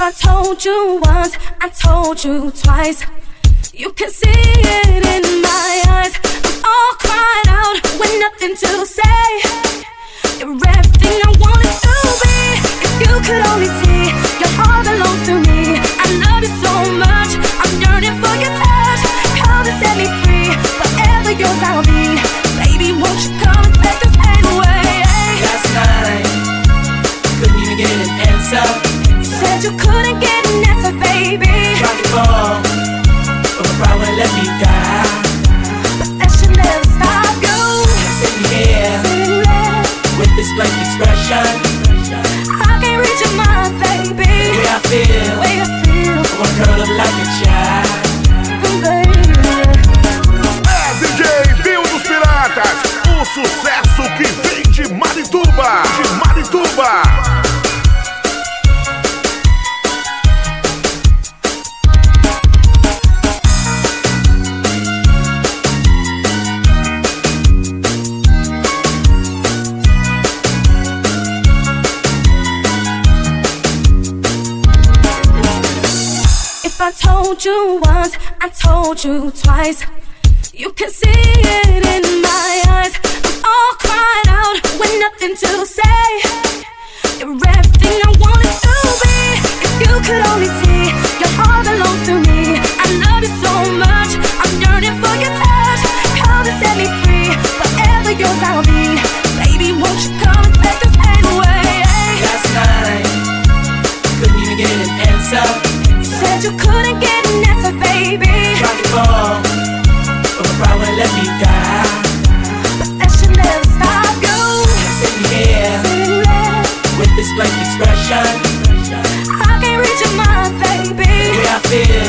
I told you once, I told you twice. You can see it in my eyes. I'm all cried out with nothing to say. You're everything I wanted to be. If you could only see, couldn't get an answer, baby. Tried to call, but wouldn't let me die. But that should never stop you. Sitting here Sitting there, with this blank expression, I can't reach your mind, the baby. way I feel, The way I feel, I wanna curl up like a child. baby. É DJ Bill dos Piratas, o sucesso que vem de Marituba, de Marituba. I told you once, I told you twice. You can see it in my eyes. I'm all cried out with nothing to say. You're everything I wanted to be. If you could only see, You couldn't get an answer, baby. Tried to call, but my pride wouldn't let me die. But That should never stop you. Sitting here Sitting there, with this blank expression, I can't reach your mind, baby. The way I feel,